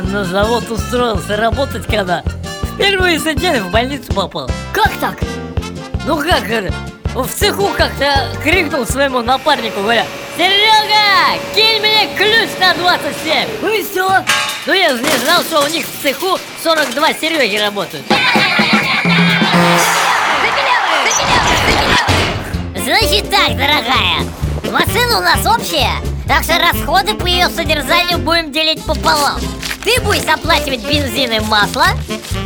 завод устроился работать когда? Впервые за день в больницу попал. Как так? Ну как? В цеху как-то крикнул своему напарнику, говоря Серега, кинь мне ключ на 27 Ну и все Ну я же не знал, что у них в цеху 42 Сереги работают. Значит так, дорогая Машина у нас общая. Так что расходы по ее содержанию будем делить пополам. Ты будешь оплачивать бензин и масло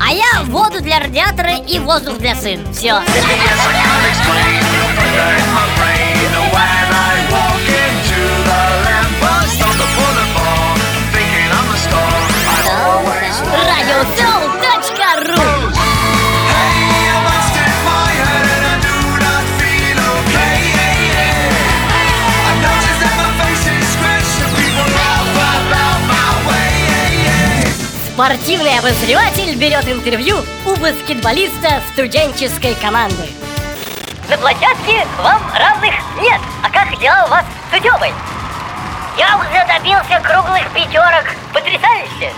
А я воду для радиатора и воздух для сына. Все Спортивный обозреватель берет интервью у баскетболиста студенческой команды. На площадке вам равных нет. А как дела у вас с Судебой? Я уже добился круглых пятерок. Потрясающе.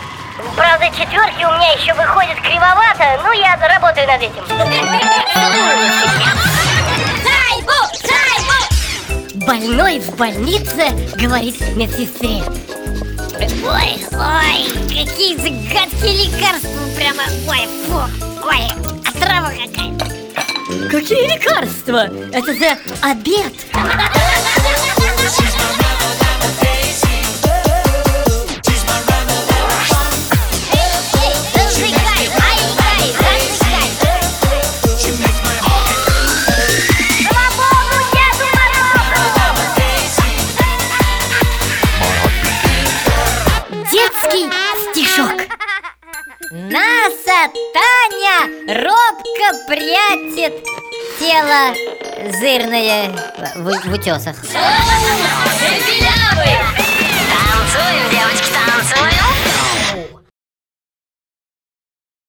Правда, четверки у меня еще выходят кривовато, но я работаю над этим. Больной в больнице говорит медсестре. Ой, ой, какие же гадкие лекарства прямо, ой, фу, ой, отрава какая-то. Какие лекарства? Это за обед Детский стишок. Наса Таня робко прячет тело зырное в, в утесах. Танцуем, девочки, танцуем